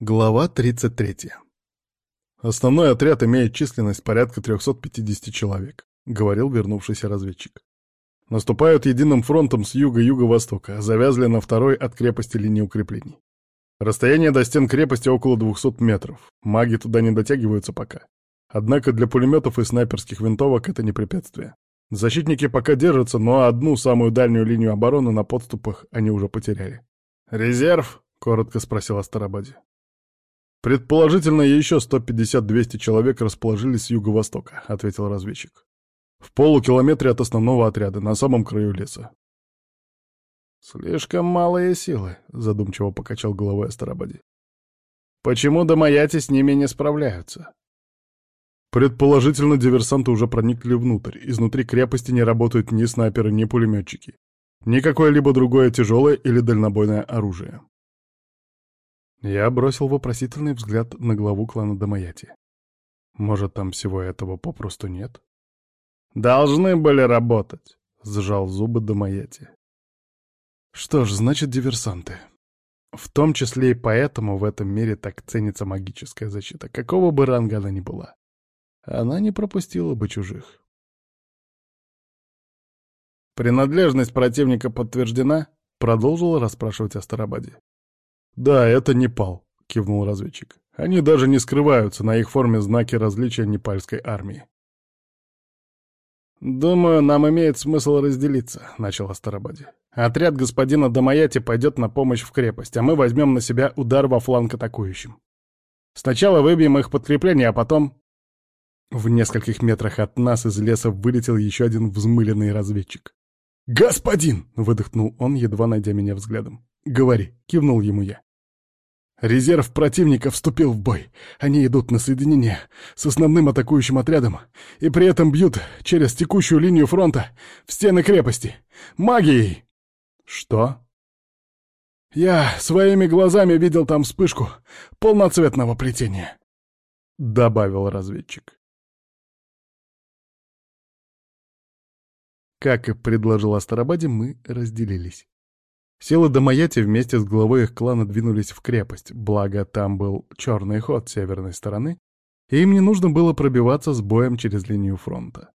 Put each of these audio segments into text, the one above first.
Глава 33. «Основной отряд имеет численность порядка 350 человек», — говорил вернувшийся разведчик. «Наступают единым фронтом с юга-юго-востока, завязли на второй от крепости линии укреплений. Расстояние до стен крепости около 200 метров. Маги туда не дотягиваются пока. Однако для пулеметов и снайперских винтовок это не препятствие. Защитники пока держатся, но одну самую дальнюю линию обороны на подступах они уже потеряли. «Резерв?» — коротко спросил Астарабаде. «Предположительно, еще 150-200 человек расположились с юго-востока», — ответил разведчик. «В полукилометре от основного отряда, на самом краю леса». «Слишком малые силы», — задумчиво покачал головой Астарабаде. «Почему домаяти с ними не справляются?» Предположительно, диверсанты уже проникли внутрь. Изнутри крепости не работают ни снайперы, ни пулеметчики. Ни какое-либо другое тяжелое или дальнобойное оружие. Я бросил вопросительный взгляд на главу клана Дамаяти. Может, там всего этого попросту нет? «Должны были работать», — сжал зубы Дамаяти. Что ж, значит, диверсанты. В том числе и поэтому в этом мире так ценится магическая защита, какого бы ранга она ни была. Она не пропустила бы чужих. «Принадлежность противника подтверждена?» — продолжил расспрашивать Астарабаде. «Да, это Непал», — кивнул разведчик. «Они даже не скрываются, на их форме знаки различия непальской армии». «Думаю, нам имеет смысл разделиться», — начал Астарабаде. «Отряд господина Дамаяти пойдет на помощь в крепость, а мы возьмем на себя удар во фланг атакующим. Сначала выбьем их подкрепление, а потом...» В нескольких метрах от нас из леса вылетел еще один взмыленный разведчик. «Господин!» — выдохнул он, едва найдя меня взглядом. «Говори!» — кивнул ему я. Резерв противника вступил в бой. Они идут на соединение с основным атакующим отрядом и при этом бьют через текущую линию фронта в стены крепости. Магией! Что? Я своими глазами видел там вспышку полноцветного плетения, — добавил разведчик. Как и предложил Астарабаде, мы разделились. Силы Дамаяти вместе с главой их клана двинулись в крепость, благо там был черный ход северной стороны, и им не нужно было пробиваться с боем через линию фронта.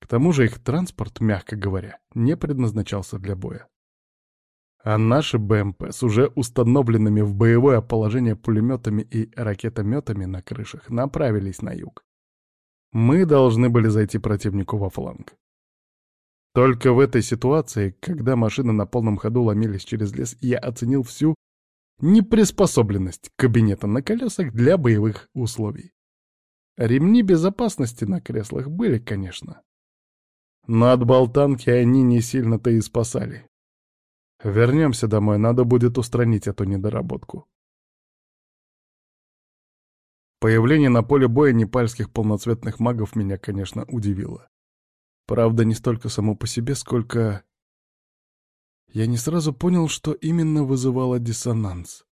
К тому же их транспорт, мягко говоря, не предназначался для боя. А наши БМП с уже установленными в боевое положение пулеметами и ракетометами на крышах направились на юг. Мы должны были зайти противнику во фланг. Только в этой ситуации, когда машины на полном ходу ломились через лес, я оценил всю неприспособленность кабинета на колесах для боевых условий. Ремни безопасности на креслах были, конечно. Но от болтанки они не сильно-то и спасали. Вернемся домой, надо будет устранить эту недоработку. Появление на поле боя непальских полноцветных магов меня, конечно, удивило. Правда, не столько само по себе, сколько... Я не сразу понял, что именно вызывало диссонанс.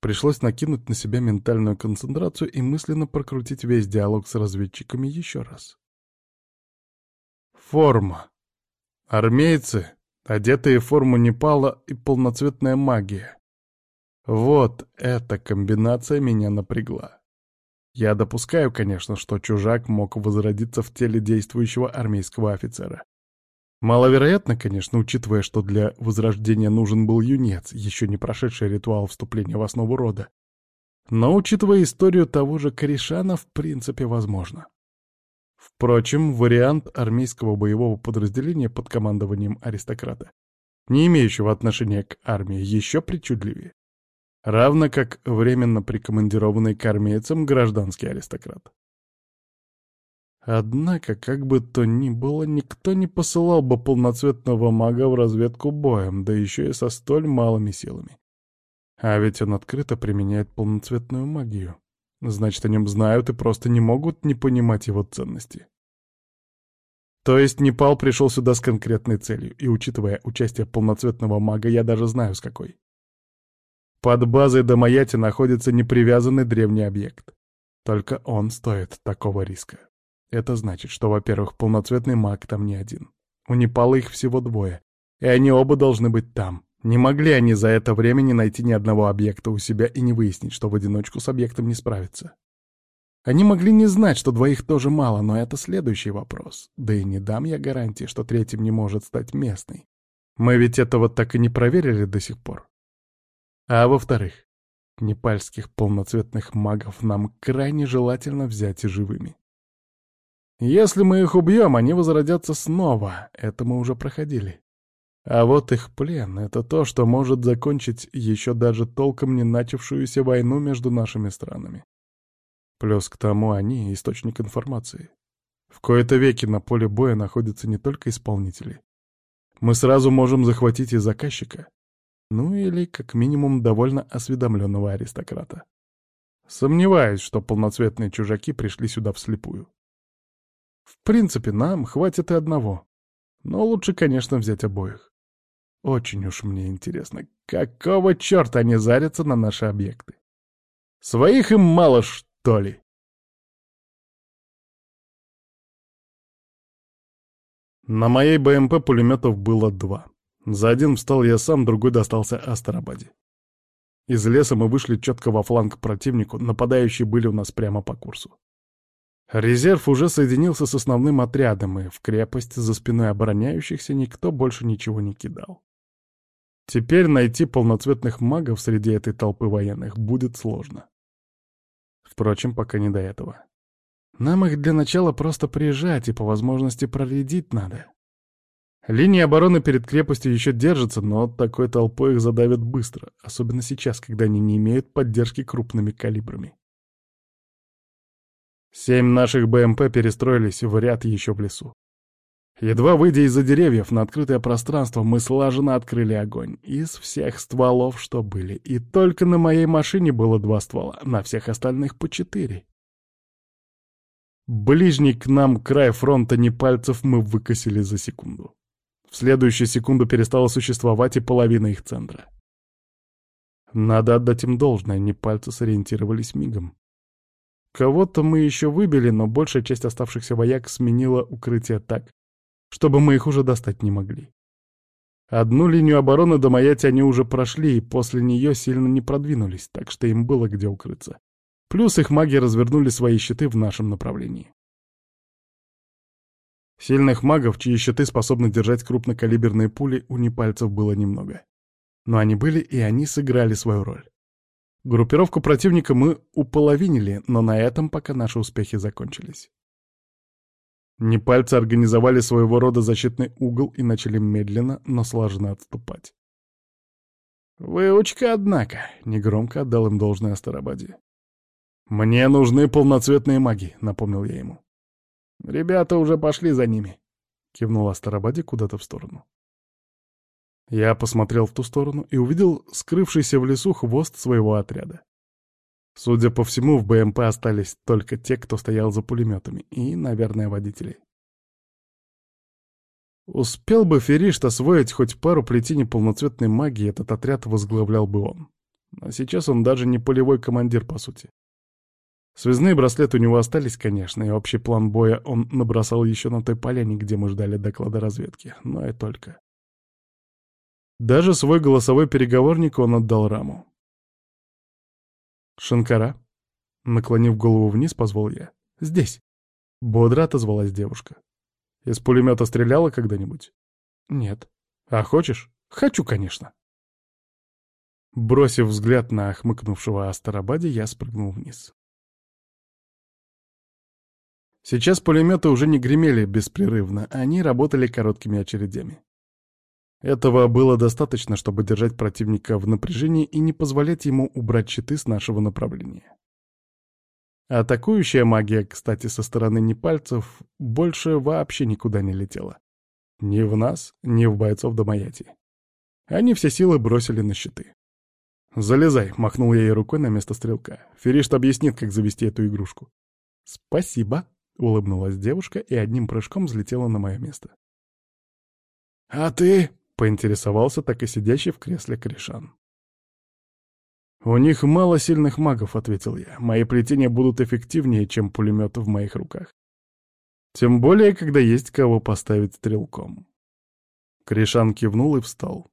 Пришлось накинуть на себя ментальную концентрацию и мысленно прокрутить весь диалог с разведчиками еще раз. Форма. Армейцы, одетые в форму Непала и полноцветная магия. Вот эта комбинация меня напрягла. Я допускаю, конечно, что чужак мог возродиться в теле действующего армейского офицера. Маловероятно, конечно, учитывая, что для возрождения нужен был юнец, еще не прошедший ритуал вступления в основу рода. Но, учитывая историю того же Коришана, в принципе, возможно. Впрочем, вариант армейского боевого подразделения под командованием аристократа, не имеющего отношения к армии, еще причудливее равно как временно прикомандированный к армейцам гражданский аристократ. Однако, как бы то ни было, никто не посылал бы полноцветного мага в разведку боем, да еще и со столь малыми силами. А ведь он открыто применяет полноцветную магию. Значит, о нем знают и просто не могут не понимать его ценности. То есть Непал пришел сюда с конкретной целью, и, учитывая участие полноцветного мага, я даже знаю с какой. Под базой Домаяти находится непривязанный древний объект. Только он стоит такого риска. Это значит, что, во-первых, полноцветный маг там не один. У Непала их всего двое, и они оба должны быть там, Не могли они за это время не найти ни одного объекта у себя и не выяснить, что в одиночку с объектом не справиться. Они могли не знать, что двоих тоже мало, но это следующий вопрос. Да и не дам я гарантии, что третьим не может стать местный. Мы ведь этого так и не проверили до сих пор. А во-вторых, непальских полноцветных магов нам крайне желательно взять и живыми. Если мы их убьем, они возродятся снова, это мы уже проходили. А вот их плен — это то, что может закончить еще даже толком не начавшуюся войну между нашими странами. Плюс к тому они — источник информации. В кои-то веки на поле боя находятся не только исполнители. Мы сразу можем захватить и заказчика, ну или, как минимум, довольно осведомленного аристократа. Сомневаюсь, что полноцветные чужаки пришли сюда вслепую. В принципе, нам хватит и одного. Но лучше, конечно, взять обоих. Очень уж мне интересно, какого черта они зарятся на наши объекты? Своих им мало, что ли? На моей БМП пулеметов было два. За один встал я сам, другой достался Астарабаде. Из леса мы вышли четко во фланг противнику, нападающие были у нас прямо по курсу. Резерв уже соединился с основным отрядом, и в крепость за спиной обороняющихся никто больше ничего не кидал. Теперь найти полноцветных магов среди этой толпы военных будет сложно. Впрочем, пока не до этого. Нам их для начала просто приезжать и по возможности проредить надо. Линия обороны перед крепостью еще держится, но такой толпой их задавят быстро, особенно сейчас, когда они не имеют поддержки крупными калибрами. Семь наших БМП перестроились в ряд еще в лесу. Едва выйдя из-за деревьев на открытое пространство, мы слаженно открыли огонь. Из всех стволов, что были. И только на моей машине было два ствола, на всех остальных по четыре. Ближний к нам край фронта непальцев мы выкосили за секунду. В следующую секунду перестала существовать и половина их центра. Надо отдать им должное, непальцы сориентировались мигом. Кого-то мы еще выбили, но большая часть оставшихся вояк сменила укрытие так, чтобы мы их уже достать не могли. Одну линию обороны до Маяти они уже прошли, и после нее сильно не продвинулись, так что им было где укрыться. Плюс их маги развернули свои щиты в нашем направлении. Сильных магов, чьи щиты способны держать крупнокалиберные пули, у непальцев было немного. Но они были, и они сыграли свою роль. Группировку противника мы уполовинили, но на этом пока наши успехи закончились. Непальцы организовали своего рода защитный угол и начали медленно, но слаженно отступать. «Выучка, однако», — негромко отдал им должное Астарабаде. «Мне нужны полноцветные маги», — напомнил я ему. «Ребята уже пошли за ними», — кивнул Астарабаде куда-то в сторону. Я посмотрел в ту сторону и увидел скрывшийся в лесу хвост своего отряда. Судя по всему, в БМП остались только те, кто стоял за пулеметами, и, наверное, водители. Успел бы Феришт освоить хоть пару плетений полноцветной магии, этот отряд возглавлял бы он. А сейчас он даже не полевой командир, по сути. Связные браслеты у него остались, конечно, и общий план боя он набросал еще на той поляне, где мы ждали доклада разведки, но и только. Даже свой голосовой переговорник он отдал Раму. «Шанкара?» Наклонив голову вниз, позвал я. «Здесь!» Бодро отозвалась девушка. «Из пулемета стреляла когда-нибудь?» «Нет». «А хочешь?» «Хочу, конечно». Бросив взгляд на хмыкнувшего Астарабаде, я спрыгнул вниз. Сейчас пулеметы уже не гремели беспрерывно, они работали короткими очередями. Этого было достаточно, чтобы держать противника в напряжении и не позволять ему убрать щиты с нашего направления. Атакующая магия, кстати, со стороны непальцев, больше вообще никуда не летела. Ни в нас, ни в бойцов Домаяти. Они все силы бросили на щиты. «Залезай», — махнул я ей рукой на место стрелка. «Феришт объяснит, как завести эту игрушку». «Спасибо», — улыбнулась девушка и одним прыжком взлетела на мое место. «А ты?» Поинтересовался так и сидящий в кресле Кришан. «У них мало сильных магов», — ответил я. «Мои плетения будут эффективнее, чем пулеметы в моих руках. Тем более, когда есть кого поставить стрелком». Кришан кивнул и встал.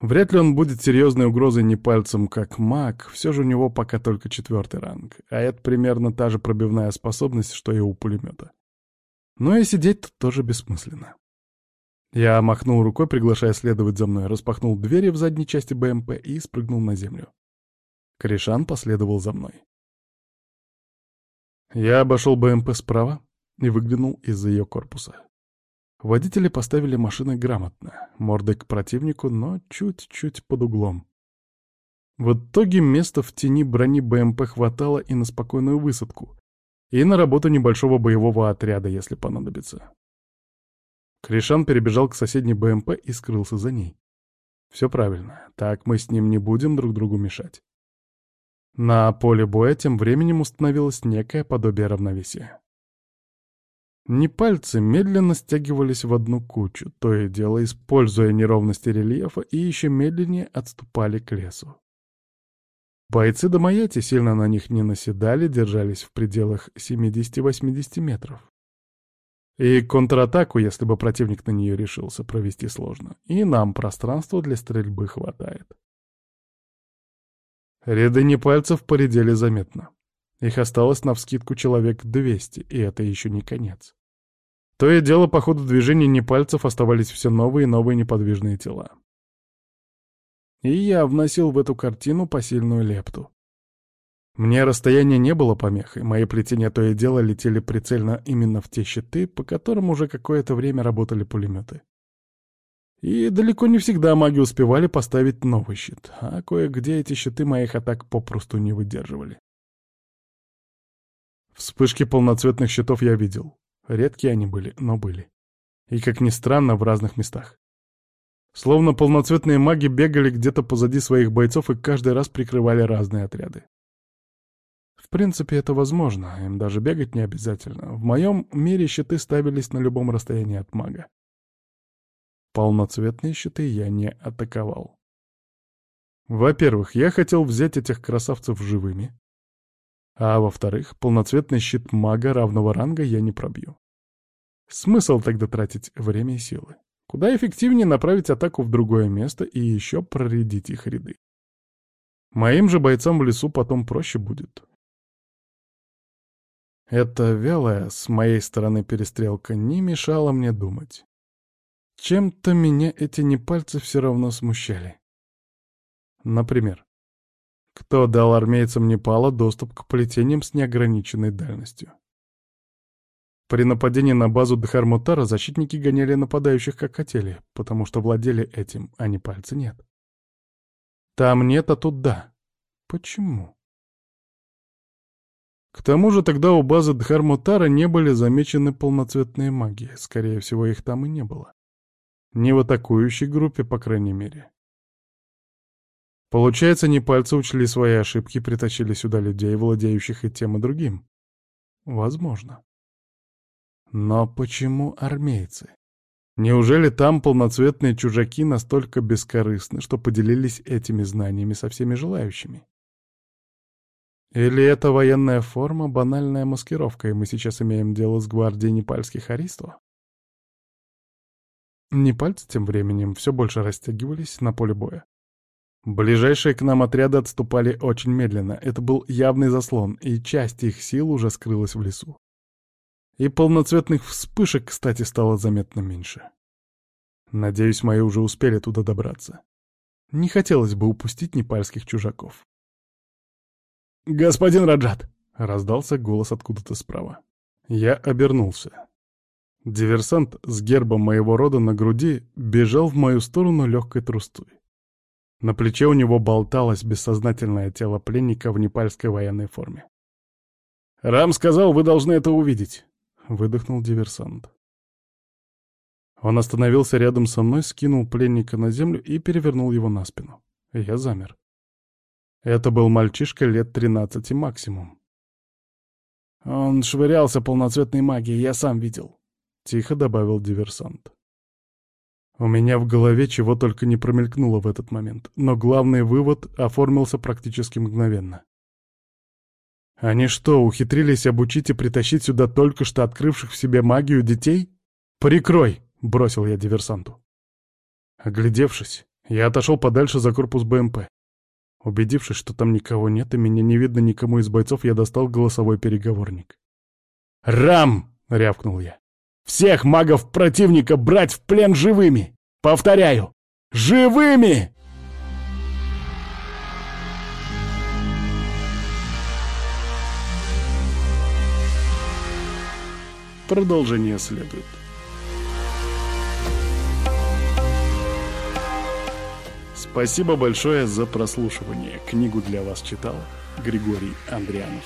Вряд ли он будет серьезной угрозой не пальцем, как маг, все же у него пока только четвертый ранг, а это примерно та же пробивная способность, что и у пулемета. Но и сидеть тут тоже бессмысленно. Я махнул рукой, приглашая следовать за мной, распахнул двери в задней части БМП и спрыгнул на землю. Кришан последовал за мной. Я обошел БМП справа и выглянул из-за ее корпуса. Водители поставили машины грамотно, мордой к противнику, но чуть-чуть под углом. В итоге места в тени брони БМП хватало и на спокойную высадку, и на работу небольшого боевого отряда, если понадобится. Кришан перебежал к соседней БМП и скрылся за ней. Все правильно, так мы с ним не будем друг другу мешать. На поле боя тем временем установилось некое подобие равновесия. Не пальцы медленно стягивались в одну кучу, то и дело используя неровности рельефа, и еще медленнее отступали к лесу. Бойцы Домаяти сильно на них не наседали, держались в пределах 70-80 метров. И контратаку, если бы противник на нее решился, провести сложно. И нам пространства для стрельбы хватает. Ряды непальцев поредели заметно. Их осталось навскидку человек 200, и это еще не конец. То и дело по ходу движения непальцев оставались все новые и новые неподвижные тела. И я вносил в эту картину посильную лепту. Мне расстояние не было помехой, мои плетения то и дело летели прицельно именно в те щиты, по которым уже какое-то время работали пулеметы. И далеко не всегда маги успевали поставить новый щит, а кое-где эти щиты моих атак попросту не выдерживали. Вспышки полноцветных щитов я видел. Редкие они были, но были. И, как ни странно, в разных местах. Словно полноцветные маги бегали где-то позади своих бойцов и каждый раз прикрывали разные отряды. В принципе, это возможно, им даже бегать не обязательно. В моем мире щиты ставились на любом расстоянии от мага. Полноцветные щиты я не атаковал. Во-первых, я хотел взять этих красавцев живыми. А во-вторых, полноцветный щит мага равного ранга я не пробью. Смысл тогда тратить время и силы? Куда эффективнее направить атаку в другое место и еще проредить их ряды. Моим же бойцам в лесу потом проще будет. Эта вялая, с моей стороны, перестрелка не мешала мне думать. Чем-то меня эти непальцы все равно смущали. Например, кто дал армейцам Непала доступ к плетениям с неограниченной дальностью? При нападении на базу Дхармутара защитники гоняли нападающих как хотели, потому что владели этим, а не пальцы нет. Там нет, а тут да. Почему? К тому же тогда у базы Дхармутара не были замечены полноцветные маги, скорее всего, их там и не было. Не в атакующей группе, по крайней мере. Получается, не пальцы учли свои ошибки, притащили сюда людей, владеющих и тем, и другим. Возможно. Но почему армейцы? Неужели там полноцветные чужаки настолько бескорыстны, что поделились этими знаниями со всеми желающими? Или это военная форма, банальная маскировка, и мы сейчас имеем дело с гвардией непальских аристов? Непальцы тем временем все больше растягивались на поле боя. Ближайшие к нам отряды отступали очень медленно. Это был явный заслон, и часть их сил уже скрылась в лесу. И полноцветных вспышек, кстати, стало заметно меньше. Надеюсь, мои уже успели туда добраться. Не хотелось бы упустить непальских чужаков. «Господин Раджат!» — раздался голос откуда-то справа. Я обернулся. Диверсант с гербом моего рода на груди бежал в мою сторону легкой трустой. На плече у него болталось бессознательное тело пленника в непальской военной форме. «Рам сказал, вы должны это увидеть», — выдохнул диверсант. Он остановился рядом со мной, скинул пленника на землю и перевернул его на спину. Я замер. Это был мальчишка лет тринадцати максимум. «Он швырялся полноцветной магией, я сам видел», — тихо добавил диверсант. У меня в голове чего только не промелькнуло в этот момент, но главный вывод оформился практически мгновенно. Они что, ухитрились обучить и притащить сюда только что открывших в себе магию детей? «Прикрой!» — бросил я диверсанту. Оглядевшись, Я отошел подальше за корпус БМП. Убедившись, что там никого нет и меня не видно никому из бойцов, я достал голосовой переговорник. «Рам!» — рявкнул я. «Всех магов противника брать в плен живыми! Повторяю! Живыми!» Продолжение следует. Спасибо большое за прослушивание. Книгу для вас читал Григорий Андрианов.